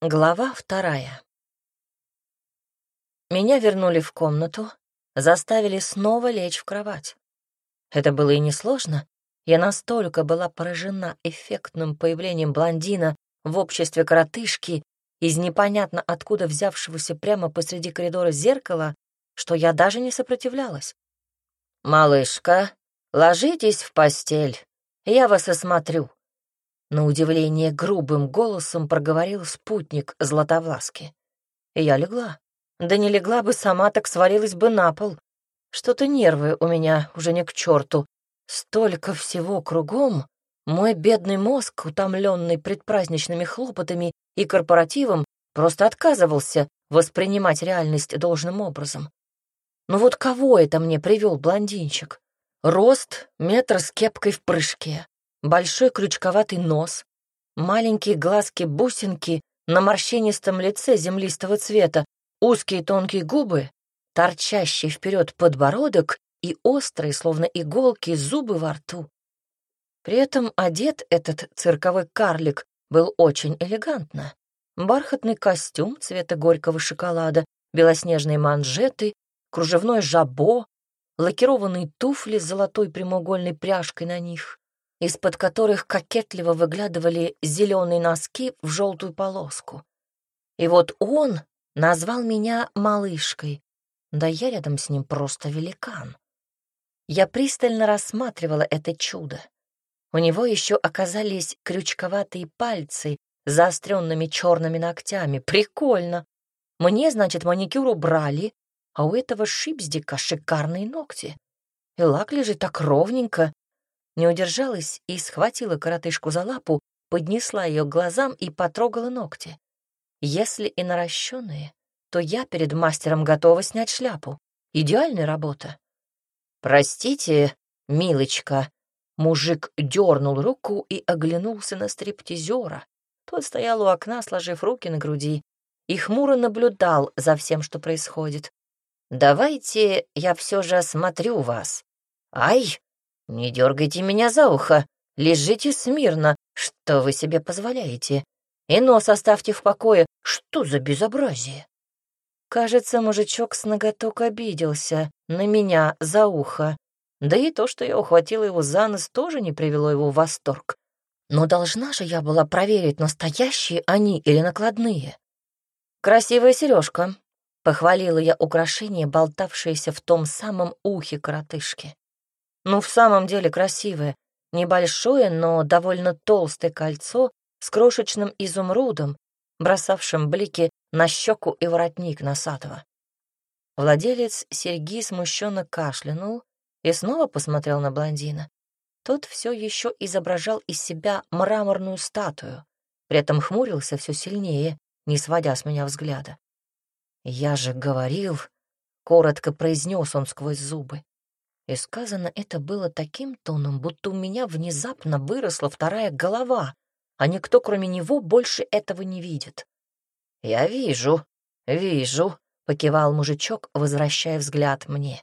Глава вторая. Меня вернули в комнату, заставили снова лечь в кровать. Это было и несложно. Я настолько была поражена эффектным появлением блондина в обществе коротышки из непонятно откуда взявшегося прямо посреди коридора зеркала, что я даже не сопротивлялась. «Малышка, ложитесь в постель, я вас осмотрю», на удивление грубым голосом проговорил спутник Златовласки. Я легла. Да не легла бы сама, так свалилась бы на пол. Что-то нервы у меня уже не к черту. Столько всего кругом. Мой бедный мозг, утомленный предпраздничными хлопотами и корпоративом, просто отказывался воспринимать реальность должным образом. Ну вот кого это мне привел блондинчик? Рост, метр с кепкой в прыжке, большой крючковатый нос, маленькие глазки-бусинки на морщинистом лице землистого цвета, узкие тонкие губы, торчащий вперед подбородок и острые, словно иголки, зубы во рту. При этом одет этот цирковой карлик был очень элегантно. Бархатный костюм цвета горького шоколада, белоснежные манжеты, кружевное жабо, лакированные туфли с золотой прямоугольной пряжкой на них из-под которых кокетливо выглядывали зеленые носки в желтую полоску. И вот он назвал меня малышкой, да я рядом с ним просто великан. Я пристально рассматривала это чудо. У него еще оказались крючковатые пальцы с заостренными черными ногтями. Прикольно. Мне, значит, маникюр убрали, а у этого шипздика шикарные ногти. И лак лежит так ровненько, не удержалась и схватила коротышку за лапу, поднесла ее к глазам и потрогала ногти. Если и наращенные, то я перед мастером готова снять шляпу. Идеальная работа. «Простите, милочка», Мужик дернул руку и оглянулся на стриптизера. Тот стоял у окна, сложив руки на груди, и хмуро наблюдал за всем, что происходит. «Давайте я все же осмотрю вас». «Ай!» «Не дергайте меня за ухо, лежите смирно, что вы себе позволяете, и нос оставьте в покое, что за безобразие?» Кажется, мужичок с ноготок обиделся на меня за ухо, да и то, что я ухватила его за нос, тоже не привело его в восторг. Но должна же я была проверить, настоящие они или накладные. «Красивая сережка», — похвалила я украшение, болтавшееся в том самом ухе коротышки. Ну, в самом деле красивое. Небольшое, но довольно толстое кольцо с крошечным изумрудом, бросавшим блики на щеку и воротник носатого. Владелец серьги смущенно кашлянул и снова посмотрел на блондина. Тот все еще изображал из себя мраморную статую, при этом хмурился все сильнее, не сводя с меня взгляда. «Я же говорил», — коротко произнес он сквозь зубы, и сказано это было таким тоном, будто у меня внезапно выросла вторая голова, а никто, кроме него, больше этого не видит. «Я вижу, вижу», — покивал мужичок, возвращая взгляд мне.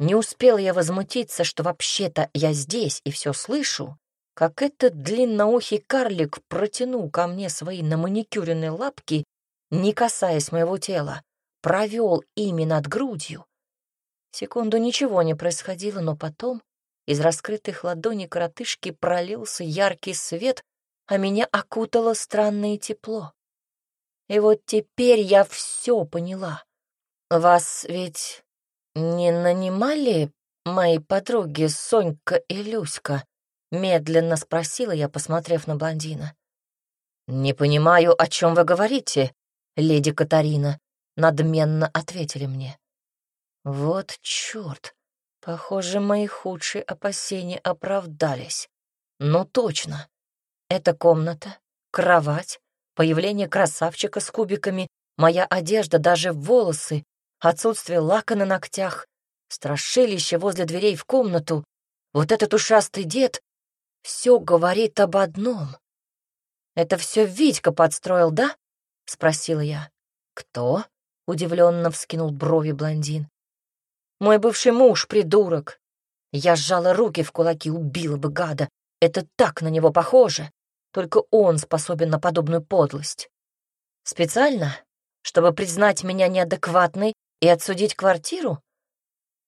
Не успел я возмутиться, что вообще-то я здесь и все слышу, как этот длинноухий карлик протянул ко мне свои наманикюренные лапки, не касаясь моего тела, провел ими над грудью, Секунду ничего не происходило, но потом из раскрытых ладоней коротышки пролился яркий свет, а меня окутало странное тепло. И вот теперь я все поняла. Вас ведь не нанимали мои подруги Сонька и Люська? Медленно спросила я, посмотрев на блондина. «Не понимаю, о чем вы говорите, леди Катарина», — надменно ответили мне. Вот черт! Похоже, мои худшие опасения оправдались. Ну точно. Эта комната, кровать, появление красавчика с кубиками, моя одежда, даже волосы, отсутствие лака на ногтях, страшилище возле дверей в комнату, вот этот ушастый дед — все говорит об одном. «Это все Витька подстроил, да?» — спросила я. «Кто?» — удивленно вскинул брови блондин. Мой бывший муж — придурок. Я сжала руки в кулаки, убила бы гада. Это так на него похоже. Только он способен на подобную подлость. Специально? Чтобы признать меня неадекватной и отсудить квартиру?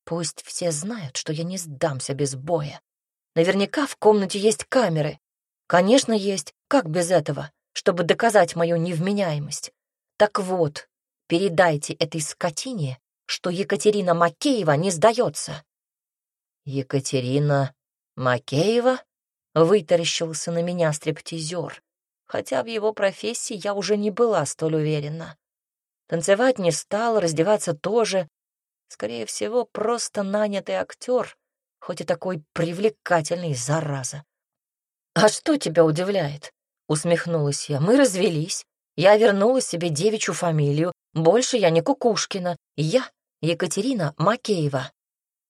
Пусть все знают, что я не сдамся без боя. Наверняка в комнате есть камеры. Конечно, есть. Как без этого? Чтобы доказать мою невменяемость. Так вот, передайте этой скотине, что Екатерина Макеева не сдается. Екатерина Макеева? Вытаращился на меня стриптизер, хотя в его профессии я уже не была столь уверена. Танцевать не стал, раздеваться тоже. Скорее всего, просто нанятый актер, хоть и такой привлекательный, зараза. «А что тебя удивляет?» — усмехнулась я. «Мы развелись. Я вернула себе девичью фамилию. Больше я не Кукушкина. Я Екатерина Макеева.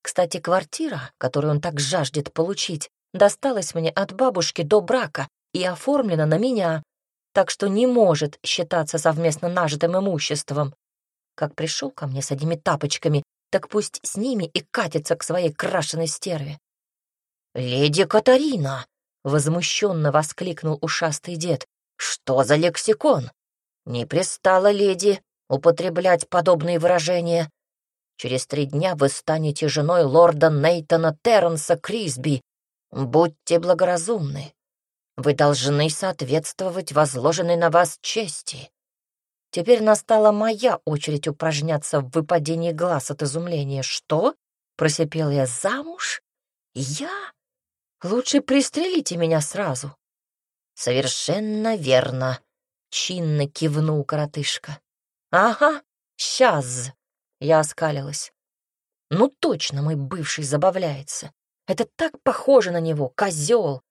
Кстати, квартира, которую он так жаждет получить, досталась мне от бабушки до брака и оформлена на меня, так что не может считаться совместно нажитым имуществом. Как пришел ко мне с одними тапочками, так пусть с ними и катится к своей крашеной стерве. «Леди Катарина!» — возмущенно воскликнул ушастый дед. «Что за лексикон? Не пристало, леди, употреблять подобные выражения. Через три дня вы станете женой лорда Нейтона Терренса Крисби. Будьте благоразумны. Вы должны соответствовать возложенной на вас чести. Теперь настала моя очередь упражняться в выпадении глаз от изумления. «Что?» — просипел я. «Замуж? Я? Лучше пристрелите меня сразу». «Совершенно верно», — чинно кивнул коротышка. «Ага, сейчас», — я оскалилась. «Ну точно мой бывший забавляется. Это так похоже на него, козел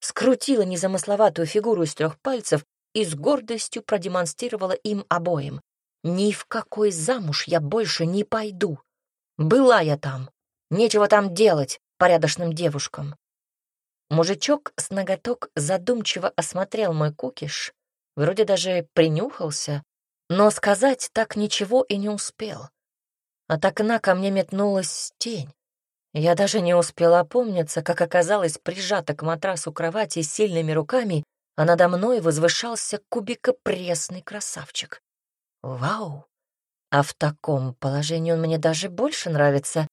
скрутила незамысловатую фигуру из трех пальцев и с гордостью продемонстрировала им обоим. «Ни в какой замуж я больше не пойду. Была я там. Нечего там делать порядочным девушкам». Мужичок с ноготок задумчиво осмотрел мой кукиш, вроде даже принюхался, но сказать так ничего и не успел. От окна ко мне метнулась тень. Я даже не успела опомниться, как оказалась прижата к матрасу кровати сильными руками, а надо мной возвышался кубикопрессный красавчик. Вау! А в таком положении он мне даже больше нравится.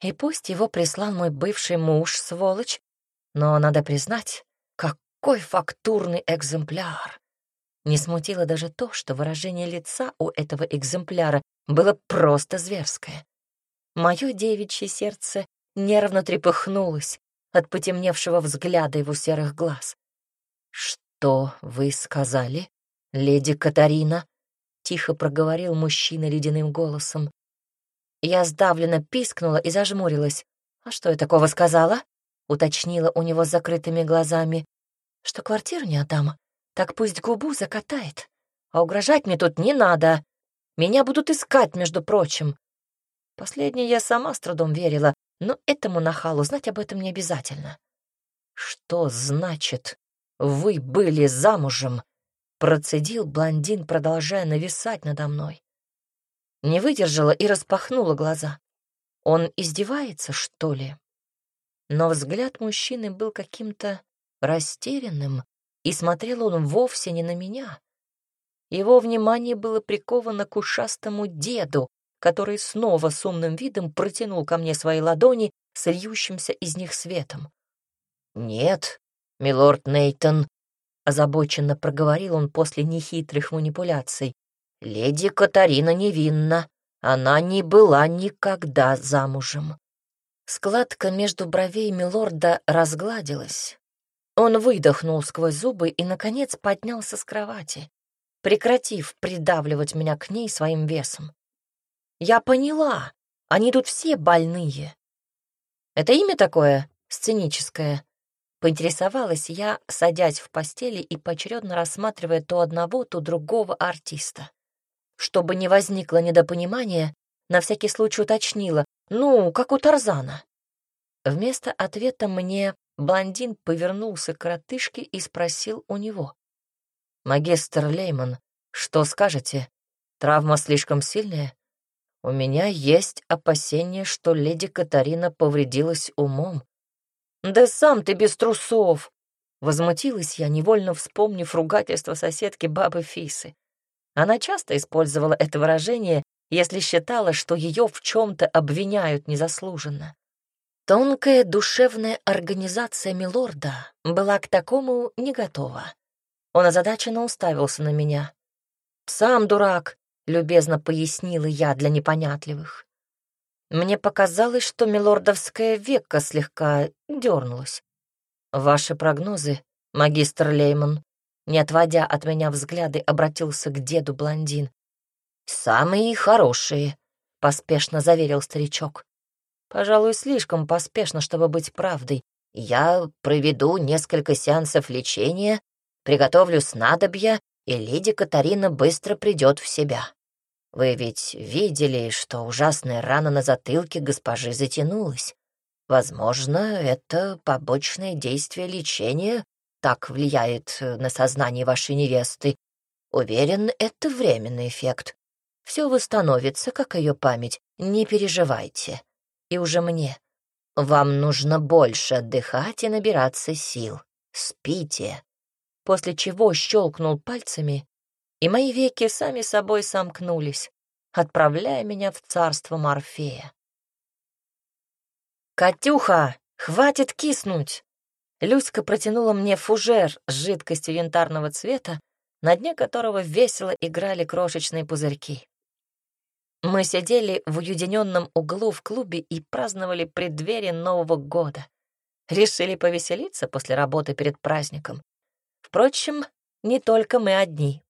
И пусть его прислал мой бывший муж, сволочь, но надо признать, какой фактурный экземпляр. Не смутило даже то, что выражение лица у этого экземпляра было просто зверское. Мое девичье сердце нервно трепыхнулась от потемневшего взгляда его серых глаз. «Что вы сказали, леди Катарина?» — тихо проговорил мужчина ледяным голосом. Я сдавленно пискнула и зажмурилась. «А что я такого сказала?» — уточнила у него с закрытыми глазами. «Что квартиру не отдам, так пусть губу закатает. А угрожать мне тут не надо. Меня будут искать, между прочим». Последнее я сама с трудом верила, но этому нахалу знать об этом не обязательно. «Что значит, вы были замужем?» — процедил блондин, продолжая нависать надо мной. Не выдержала и распахнула глаза. Он издевается, что ли? Но взгляд мужчины был каким-то растерянным, и смотрел он вовсе не на меня. Его внимание было приковано к ушастому деду, который снова с умным видом протянул ко мне свои ладони с льющимся из них светом. «Нет, милорд Нейтон», — озабоченно проговорил он после нехитрых манипуляций, «леди Катарина невинна, она не была никогда замужем». Складка между бровей милорда разгладилась. Он выдохнул сквозь зубы и, наконец, поднялся с кровати, прекратив придавливать меня к ней своим весом. Я поняла, они тут все больные. Это имя такое, сценическое. Поинтересовалась я, садясь в постели и поочередно рассматривая то одного, то другого артиста. Чтобы не возникло недопонимания, на всякий случай уточнила, ну, как у Тарзана. Вместо ответа мне блондин повернулся к коротышке и спросил у него. «Магистр Лейман, что скажете? Травма слишком сильная?» У меня есть опасение, что леди Катарина повредилась умом. «Да сам ты без трусов!» Возмутилась я, невольно вспомнив ругательство соседки бабы Фисы. Она часто использовала это выражение, если считала, что ее в чем-то обвиняют незаслуженно. Тонкая душевная организация Милорда была к такому не готова. Он озадаченно уставился на меня. «Сам дурак», — любезно пояснила я для непонятливых. Мне показалось, что милордовское веко слегка дернулось. «Ваши прогнозы, магистр Леймон», не отводя от меня взгляды, обратился к деду блондин. «Самые хорошие», — поспешно заверил старичок. Пожалуй, слишком поспешно, чтобы быть правдой. Я проведу несколько сеансов лечения, приготовлю снадобья, и леди Катарина быстро придет в себя. Вы ведь видели, что ужасная рана на затылке госпожи затянулась. Возможно, это побочное действие лечения так влияет на сознание вашей невесты. Уверен, это временный эффект. Все восстановится, как ее память, не переживайте и уже мне. Вам нужно больше отдыхать и набираться сил. Спите. После чего щелкнул пальцами, и мои веки сами собой сомкнулись, отправляя меня в царство Морфея. «Катюха, хватит киснуть!» Люська протянула мне фужер с жидкостью янтарного цвета, на дне которого весело играли крошечные пузырьки. Мы сидели в уединенном углу в клубе и праздновали преддверие Нового года. Решили повеселиться после работы перед праздником. Впрочем, не только мы одни.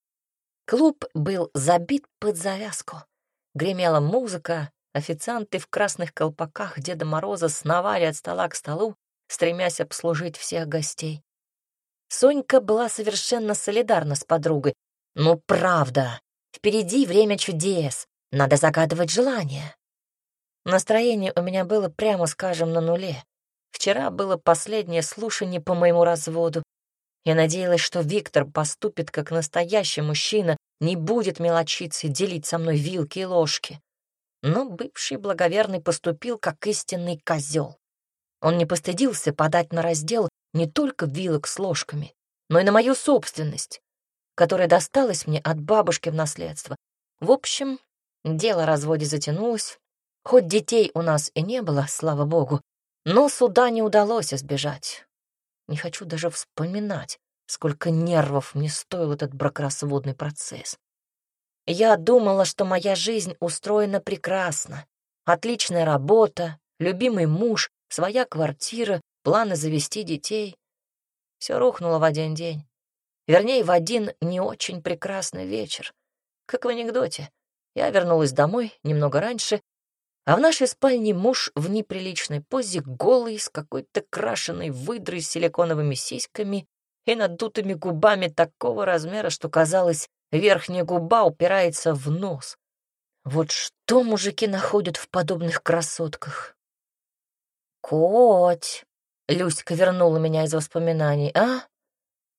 Клуб был забит под завязку. Гремела музыка, официанты в красных колпаках Деда Мороза сновали от стола к столу, стремясь обслужить всех гостей. Сонька была совершенно солидарна с подругой. «Ну, правда, впереди время чудес. Надо загадывать желание. Настроение у меня было, прямо скажем, на нуле. Вчера было последнее слушание по моему разводу. Я надеялась, что Виктор поступит как настоящий мужчина, не будет мелочиться и делить со мной вилки и ложки. Но бывший благоверный поступил как истинный козел. Он не постыдился подать на раздел не только вилок с ложками, но и на мою собственность, которая досталась мне от бабушки в наследство. В общем, Дело о разводе затянулось. Хоть детей у нас и не было, слава богу, но суда не удалось избежать. Не хочу даже вспоминать, сколько нервов мне стоил этот бракоразводный процесс. Я думала, что моя жизнь устроена прекрасно. Отличная работа, любимый муж, своя квартира, планы завести детей. Все рухнуло в один день. Вернее, в один не очень прекрасный вечер. Как в анекдоте. Я вернулась домой немного раньше, а в нашей спальне муж в неприличной позе, голый, с какой-то крашеной выдрой с силиконовыми сиськами и надутыми губами такого размера, что, казалось, верхняя губа упирается в нос. Вот что мужики находят в подобных красотках? «Коть!» — Люська вернула меня из воспоминаний. «А?»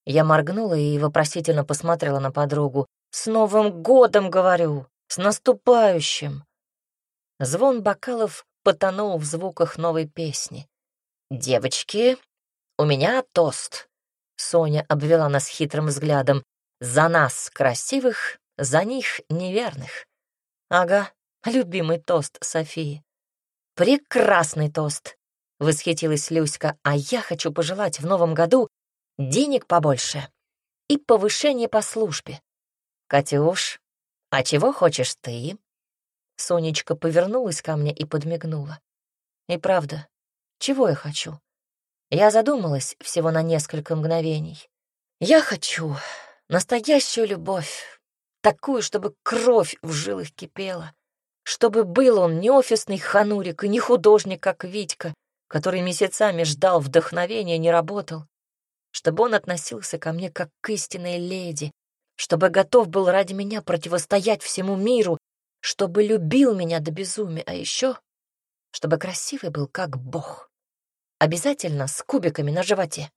Я моргнула и вопросительно посмотрела на подругу. «С Новым годом, говорю!» С наступающим!» Звон бокалов потонул в звуках новой песни. «Девочки, у меня тост!» Соня обвела нас хитрым взглядом. «За нас, красивых, за них, неверных!» «Ага, любимый тост Софии!» «Прекрасный тост!» — восхитилась Люська. «А я хочу пожелать в новом году денег побольше и повышение по службе. Катюш, «А чего хочешь ты?» Сонечка повернулась ко мне и подмигнула. «И правда, чего я хочу?» Я задумалась всего на несколько мгновений. «Я хочу настоящую любовь, такую, чтобы кровь в жилах кипела, чтобы был он не офисный ханурик и не художник, как Витька, который месяцами ждал вдохновения, не работал, чтобы он относился ко мне как к истинной леди, чтобы готов был ради меня противостоять всему миру, чтобы любил меня до безумия, а еще чтобы красивый был как бог. Обязательно с кубиками на животе.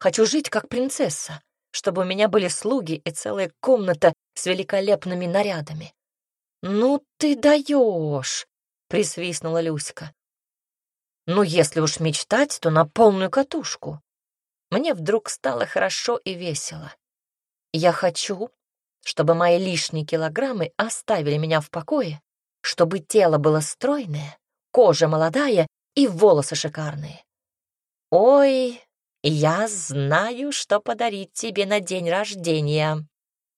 Хочу жить как принцесса, чтобы у меня были слуги и целая комната с великолепными нарядами. «Ну ты даешь!» — присвистнула Люська. «Ну, если уж мечтать, то на полную катушку». Мне вдруг стало хорошо и весело. Я хочу, чтобы мои лишние килограммы оставили меня в покое, чтобы тело было стройное, кожа молодая и волосы шикарные. Ой, я знаю, что подарить тебе на день рождения,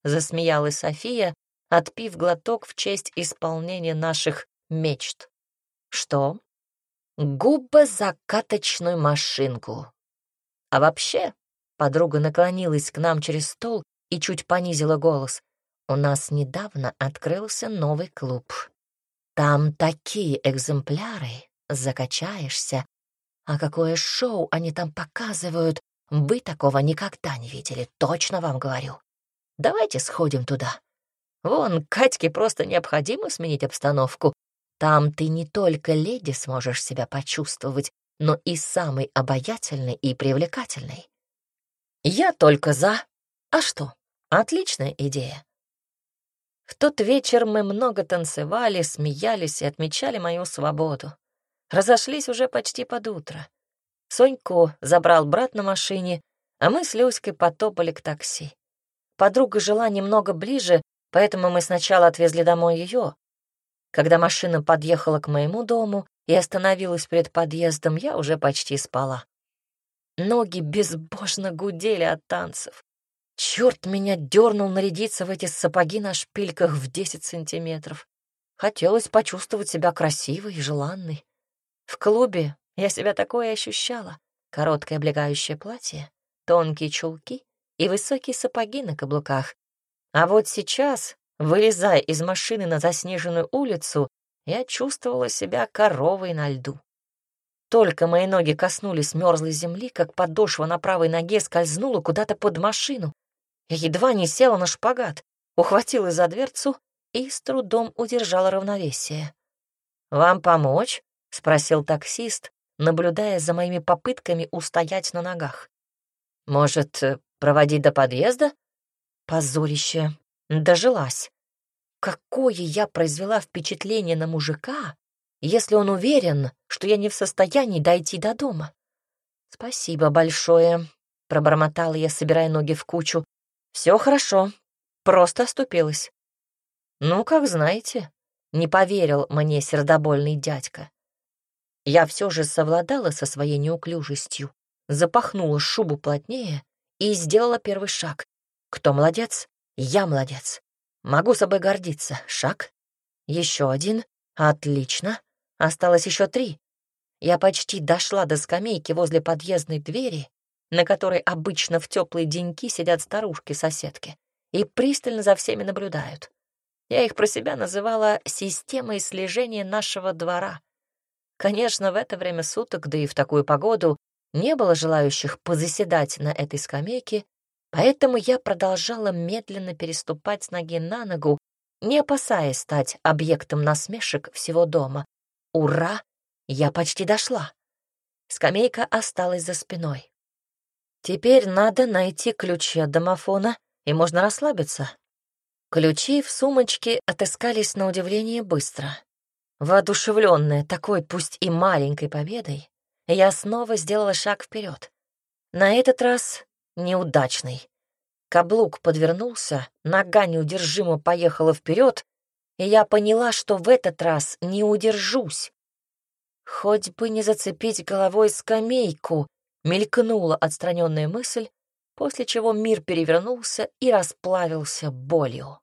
засмеялась София, отпив глоток в честь исполнения наших мечт. Что? Губозакаточную машинку. А вообще, подруга наклонилась к нам через стол и чуть понизила голос. У нас недавно открылся новый клуб. Там такие экземпляры, закачаешься. А какое шоу они там показывают, вы такого никогда не видели, точно вам говорю. Давайте сходим туда. Вон, Катьке просто необходимо сменить обстановку. Там ты не только леди сможешь себя почувствовать, но и самый обаятельный и привлекательный. Я только за. А что? Отличная идея. В тот вечер мы много танцевали, смеялись и отмечали мою свободу. Разошлись уже почти под утро. Соньку забрал брат на машине, а мы с Люськой потопали к такси. Подруга жила немного ближе, поэтому мы сначала отвезли домой ее. Когда машина подъехала к моему дому и остановилась перед подъездом, я уже почти спала. Ноги безбожно гудели от танцев. Черт меня дернул нарядиться в эти сапоги на шпильках в 10 сантиметров. Хотелось почувствовать себя красивой и желанной. В клубе я себя такое ощущала. Короткое облегающее платье, тонкие чулки и высокие сапоги на каблуках. А вот сейчас, вылезая из машины на заснеженную улицу, я чувствовала себя коровой на льду. Только мои ноги коснулись мерзлой земли, как подошва на правой ноге скользнула куда-то под машину. Я едва не села на шпагат, ухватилась за дверцу и с трудом удержала равновесие. «Вам помочь?» — спросил таксист, наблюдая за моими попытками устоять на ногах. «Может, Проводить до подъезда? Позорище. Дожилась. Какое я произвела впечатление на мужика, если он уверен, что я не в состоянии дойти до дома. Спасибо большое, пробормотала я, собирая ноги в кучу. Все хорошо, просто оступилась. Ну, как знаете, не поверил мне сердобольный дядька. Я все же совладала со своей неуклюжестью, запахнула шубу плотнее и сделала первый шаг. Кто молодец? Я молодец. Могу собой гордиться. Шаг. Еще один. Отлично. Осталось еще три. Я почти дошла до скамейки возле подъездной двери, на которой обычно в теплые деньки сидят старушки-соседки и пристально за всеми наблюдают. Я их про себя называла «системой слежения нашего двора». Конечно, в это время суток, да и в такую погоду, не было желающих позаседать на этой скамейке, поэтому я продолжала медленно переступать с ноги на ногу, не опасаясь стать объектом насмешек всего дома. Ура! Я почти дошла. Скамейка осталась за спиной. Теперь надо найти ключи от домофона, и можно расслабиться. Ключи в сумочке отыскались на удивление быстро. Воодушевленная такой, пусть и маленькой победой, я снова сделала шаг вперед. На этот раз неудачный. Каблук подвернулся, нога неудержимо поехала вперед, и я поняла, что в этот раз не удержусь. Хоть бы не зацепить головой скамейку, мелькнула отстраненная мысль, после чего мир перевернулся и расплавился болью.